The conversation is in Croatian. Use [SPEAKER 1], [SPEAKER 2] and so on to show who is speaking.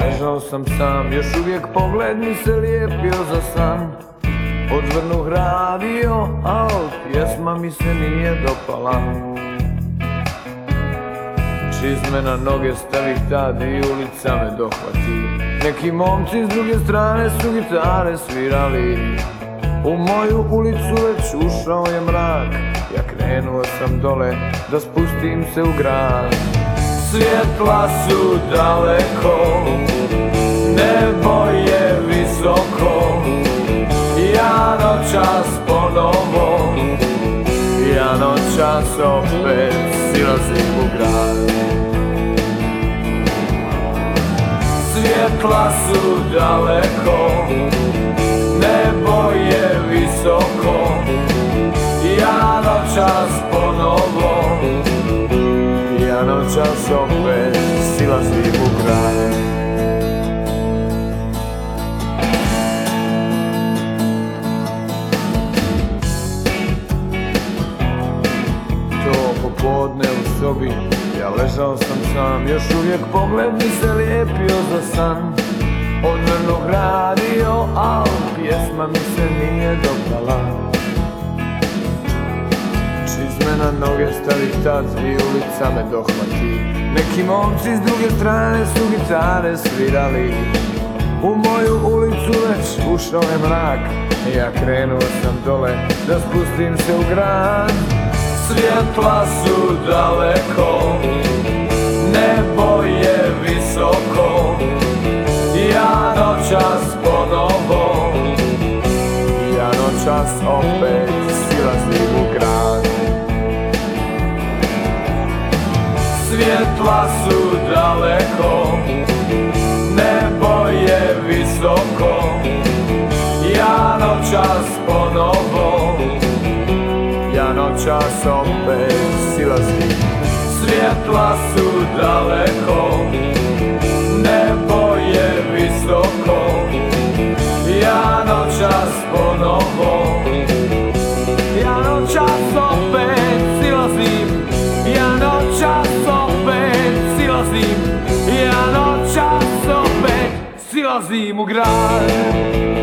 [SPEAKER 1] ležao sam sam Još uvijek pogled mi se lijepio za san Odvrnuh radio, al pjesma mi se nije dopala. Čizme na noge stavih tad i ulica me dohvati. Neki momci s druge strane su gitare svirali. U moju ulicu već ušao je mrak. Ja krenuo sam dole da spustim se u grad Svjetla su daleko, nebo je visoko Ja noćas ponovo, ja noćas opet silazim u grad. Svjetla su daleko, nebo je visoko ja noćas opet silazim u grad To popodne u sobi Ja ležao sam sam Još uvijek pogled mi se lijepio za san. Odvrnog radio Al pjesma mi se nije dopala Čizme na noge stavih tad I ulica me dohvati. Neki momci s druge strane su gitare svirali. U moju ulicu već ušao je mrak. Ja krenuo sam dole da spustim se u grad. Svjetla su daleko, nebo je visoko. Ja noćas ponovo, ja noćas opet silazim Від класу далеко, небо є високо, я час поново, я час опять сила злі. Світ класу далеко, небо є високо, я час поново, я час Ja noča so pek, si lazim v grad